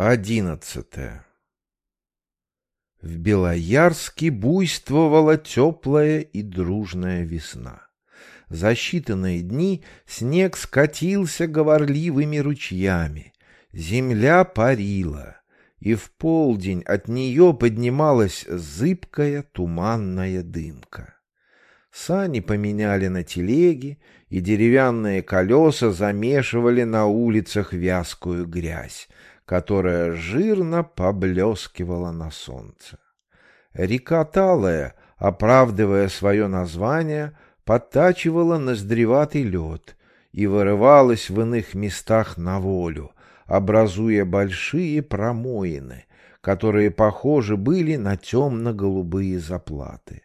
Одиннадцатое. В Белоярске буйствовала теплая и дружная весна. За считанные дни снег скатился говорливыми ручьями, земля парила, и в полдень от нее поднималась зыбкая туманная дымка. Сани поменяли на телеги, и деревянные колеса замешивали на улицах вязкую грязь, которая жирно поблескивала на солнце. Река Талая, оправдывая свое название, подтачивала ноздреватый лед и вырывалась в иных местах на волю, образуя большие промоины, которые похожи были на темно-голубые заплаты.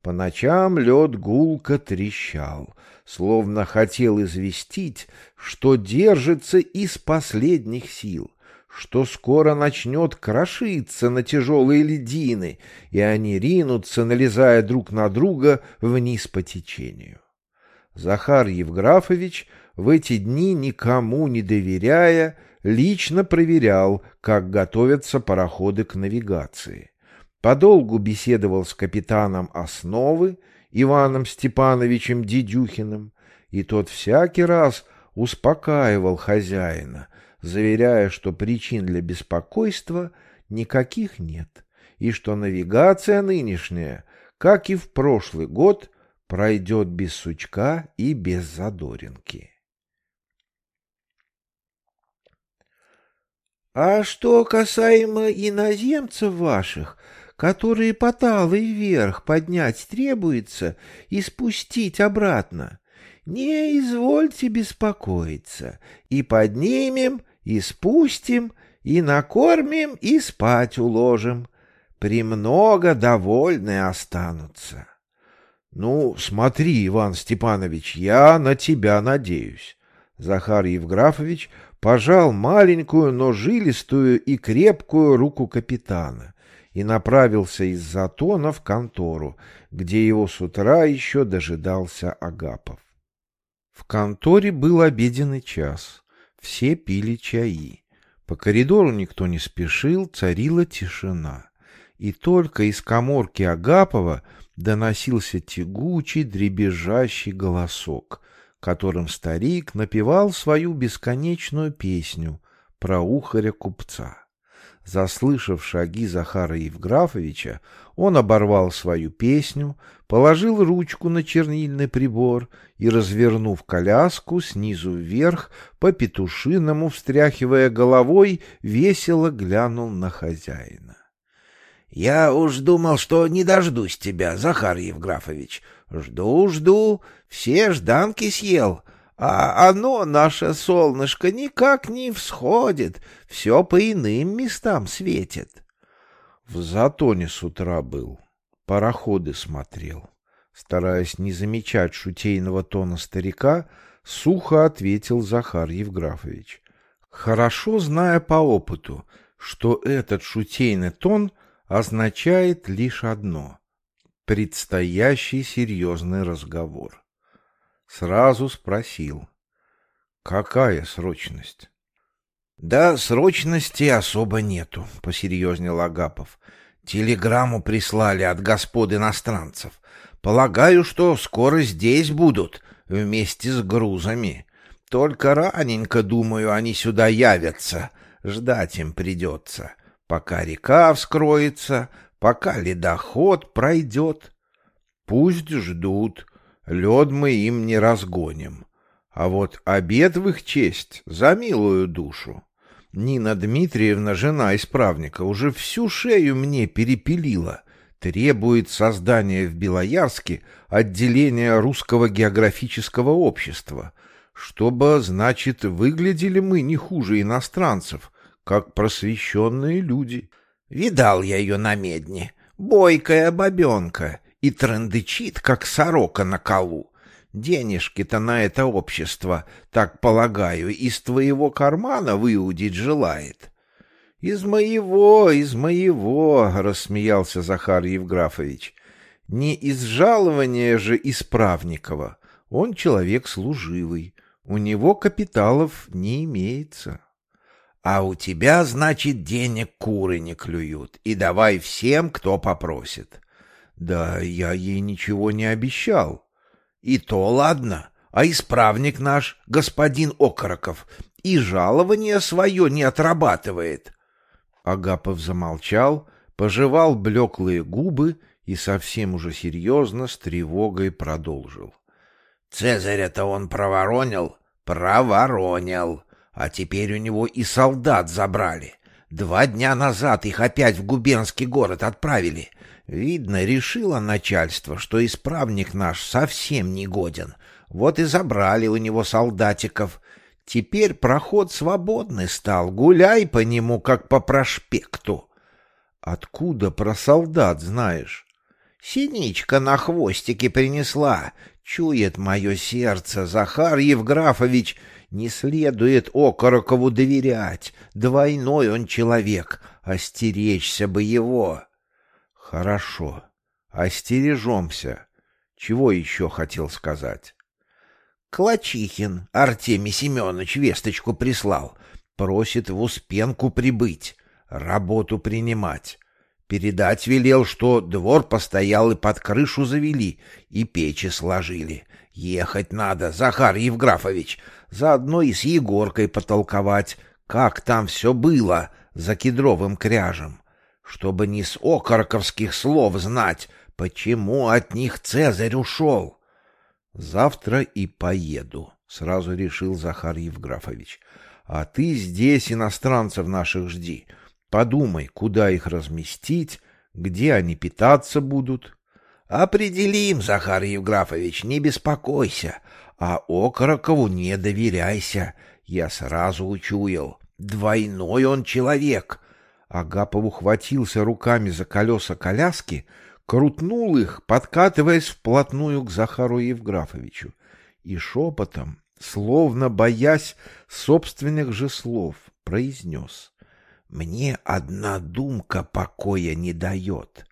По ночам лед гулко трещал, словно хотел известить, что держится из последних сил, что скоро начнет крошиться на тяжелые льдины, и они ринутся, налезая друг на друга вниз по течению. Захар Евграфович в эти дни, никому не доверяя, лично проверял, как готовятся пароходы к навигации. Подолгу беседовал с капитаном основы Иваном Степановичем Дедюхиным, и тот всякий раз успокаивал хозяина, заверяя, что причин для беспокойства никаких нет, и что навигация нынешняя, как и в прошлый год, пройдет без сучка и без задоринки. А что касаемо иноземцев ваших, которые по талой вверх поднять требуется и спустить обратно, не извольте беспокоиться, и поднимем, и спустим, и накормим, и спать уложим. Премного довольны останутся. Ну, смотри, Иван Степанович, я на тебя надеюсь. Захар Евграфович пожал маленькую, но жилистую и крепкую руку капитана и направился из затона в контору, где его с утра еще дожидался Агапов. В конторе был обеденный час. Все пили чаи. По коридору никто не спешил, царила тишина. И только из коморки Агапова доносился тягучий, дребезжащий голосок, которым старик напевал свою бесконечную песню про ухаря-купца. Заслышав шаги Захара Евграфовича, он оборвал свою песню, положил ручку на чернильный прибор и, развернув коляску снизу вверх, по петушиному встряхивая головой, весело глянул на хозяина. — Я уж думал, что не дождусь тебя, Захар Евграфович. Жду, жду, все жданки съел, а оно, наше солнышко, никак не всходит, все по иным местам светит. В затоне с утра был, пароходы смотрел. Стараясь не замечать шутейного тона старика, сухо ответил Захар Евграфович. Хорошо зная по опыту, что этот шутейный тон означает лишь одно — предстоящий серьезный разговор. Сразу спросил. Какая срочность? Да срочности особо нету, посерьезнел Агапов. Телеграмму прислали от господ иностранцев. Полагаю, что скоро здесь будут, вместе с грузами. Только раненько, думаю, они сюда явятся. Ждать им придется, пока река вскроется, пока ледоход пройдет. Пусть ждут, лед мы им не разгоним. А вот обед в их честь за милую душу. Нина Дмитриевна, жена исправника, уже всю шею мне перепилила. Требует создания в Белоярске отделения Русского географического общества, чтобы, значит, выглядели мы не хуже иностранцев, как просвещенные люди. Видал я ее на медне, бойкая бабенка, и трындычит, как сорока на колу. Денежки-то на это общество, так полагаю, из твоего кармана выудить желает. — Из моего, из моего, — рассмеялся Захар Евграфович. — Не из жалования же Исправникова. Он человек служивый, у него капиталов не имеется. А у тебя, значит, денег куры не клюют, и давай всем, кто попросит. Да я ей ничего не обещал. И то ладно, а исправник наш, господин Окороков, и жалование свое не отрабатывает. Агапов замолчал, пожевал блеклые губы и совсем уже серьезно с тревогой продолжил. Цезаря-то он проворонил, проворонил. А теперь у него и солдат забрали. Два дня назад их опять в губернский город отправили. Видно, решило начальство, что исправник наш совсем не годен. Вот и забрали у него солдатиков. Теперь проход свободный стал. Гуляй по нему, как по проспекту. Откуда про солдат знаешь? Синичка на хвостике принесла. Чует мое сердце, Захар Евграфович не следует Окорокову доверять. Двойной он человек. Остеречься бы его. Хорошо. Остережемся. Чего еще хотел сказать? Клачихин Артемий Семенович весточку прислал. Просит в Успенку прибыть, работу принимать. Передать велел, что двор постоял и под крышу завели, и печи сложили. Ехать надо, Захар Евграфович, заодно и с Егоркой потолковать, как там все было за кедровым кряжем, чтобы не с окороковских слов знать, почему от них Цезарь ушел. Завтра и поеду, — сразу решил Захар Евграфович. А ты здесь иностранцев наших жди. Подумай, куда их разместить, где они питаться будут. Определим, Захар Евграфович, не беспокойся. А Окорокову не доверяйся. Я сразу учуял. Двойной он человек. Агапов ухватился руками за колеса коляски, крутнул их, подкатываясь вплотную к Захару Евграфовичу, и шепотом, словно боясь собственных же слов, произнес. «Мне одна думка покоя не дает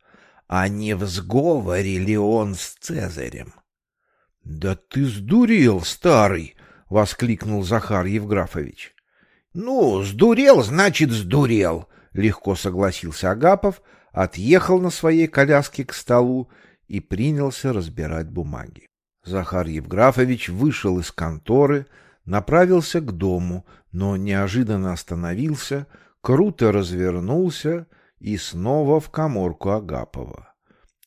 а не в сговоре ли он с Цезарем? — Да ты сдурел, старый! — воскликнул Захар Евграфович. — Ну, сдурел, значит, сдурел! — легко согласился Агапов, отъехал на своей коляске к столу и принялся разбирать бумаги. Захар Евграфович вышел из конторы, направился к дому, но неожиданно остановился, круто развернулся и снова в коморку Агапова.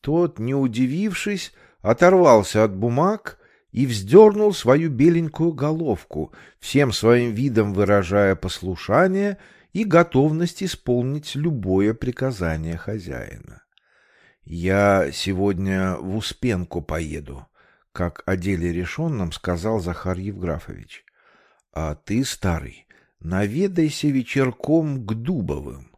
Тот, не удивившись, оторвался от бумаг и вздернул свою беленькую головку, всем своим видом выражая послушание и готовность исполнить любое приказание хозяина. «Я сегодня в Успенку поеду», — как о деле решенном сказал Захар Евграфович. «А ты, старый, наведайся вечерком к Дубовым.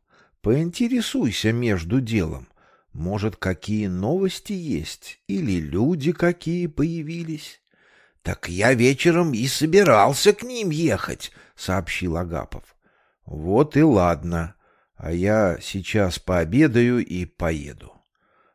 Поинтересуйся между делом. Может, какие новости есть или люди какие появились? — Так я вечером и собирался к ним ехать, — сообщил Агапов. — Вот и ладно, а я сейчас пообедаю и поеду.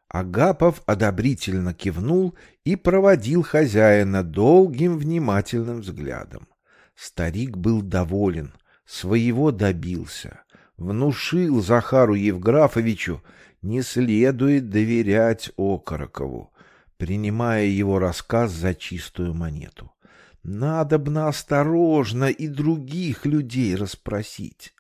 Агапов одобрительно кивнул и проводил хозяина долгим внимательным взглядом. Старик был доволен, своего добился внушил Захару Евграфовичу, не следует доверять Окорокову, принимая его рассказ за чистую монету. Надобно осторожно и других людей расспросить.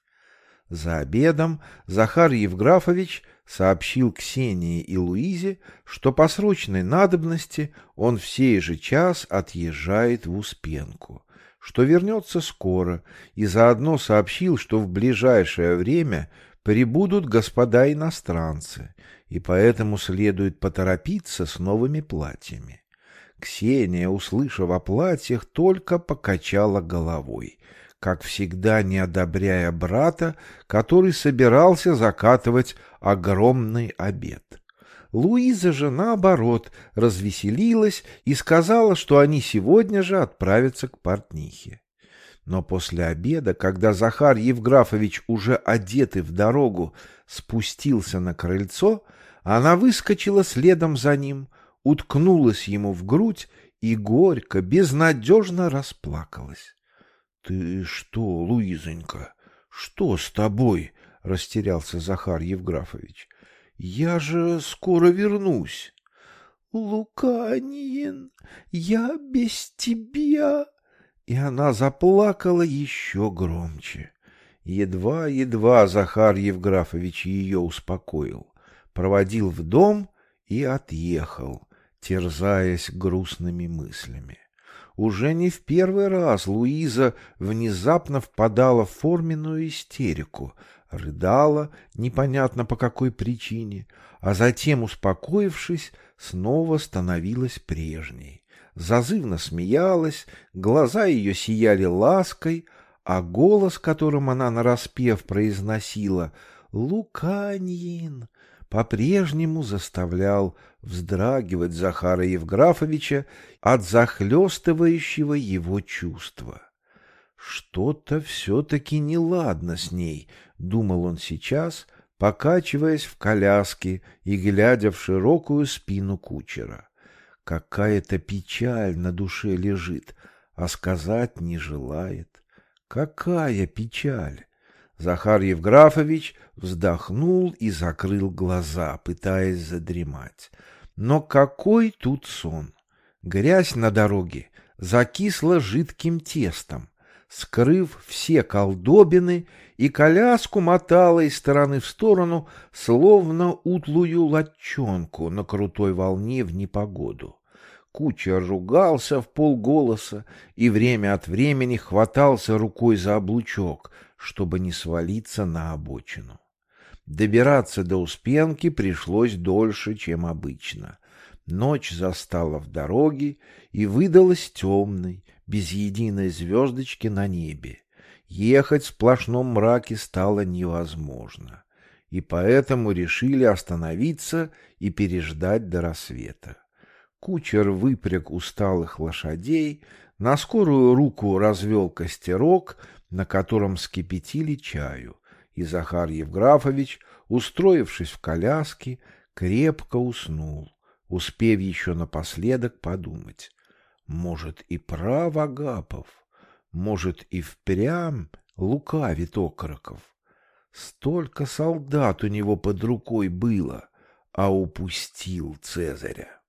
За обедом Захар Евграфович сообщил Ксении и Луизе, что по срочной надобности он в сей же час отъезжает в Успенку, что вернется скоро, и заодно сообщил, что в ближайшее время прибудут господа иностранцы, и поэтому следует поторопиться с новыми платьями. Ксения, услышав о платьях, только покачала головой, как всегда не одобряя брата, который собирался закатывать огромный обед. Луиза же, наоборот, развеселилась и сказала, что они сегодня же отправятся к портнихе. Но после обеда, когда Захар Евграфович, уже одетый в дорогу, спустился на крыльцо, она выскочила следом за ним, уткнулась ему в грудь и горько, безнадежно расплакалась. — Ты что, Луизонька, Что с тобой? — растерялся Захар Евграфович. — Я же скоро вернусь. — Луканин, я без тебя... И она заплакала еще громче. Едва-едва Захар Евграфович ее успокоил, проводил в дом и отъехал, терзаясь грустными мыслями. Уже не в первый раз Луиза внезапно впадала в форменную истерику, рыдала, непонятно по какой причине, а затем, успокоившись, снова становилась прежней. Зазывно смеялась, глаза ее сияли лаской, а голос, которым она нараспев произносила «Луканьин», по-прежнему заставлял вздрагивать Захара Евграфовича от захлестывающего его чувства. Что-то все-таки неладно с ней, думал он сейчас, покачиваясь в коляске и глядя в широкую спину кучера. Какая-то печаль на душе лежит, а сказать не желает. Какая печаль! Захар Евграфович вздохнул и закрыл глаза, пытаясь задремать. Но какой тут сон! Грязь на дороге закисла жидким тестом, скрыв все колдобины, и коляску мотала из стороны в сторону, словно утлую латчонку на крутой волне в непогоду. Кучер ругался в полголоса и время от времени хватался рукой за облучок, чтобы не свалиться на обочину. Добираться до Успенки пришлось дольше, чем обычно. Ночь застала в дороге и выдалась темной, без единой звездочки на небе. Ехать в сплошном мраке стало невозможно, и поэтому решили остановиться и переждать до рассвета. Кучер выпряг усталых лошадей, на скорую руку развел костерок, на котором скипятили чаю, и Захар Евграфович, устроившись в коляске, крепко уснул, успев еще напоследок подумать. Может, и прав Агапов, может, и впрямь лукавит окороков. Столько солдат у него под рукой было, а упустил Цезаря.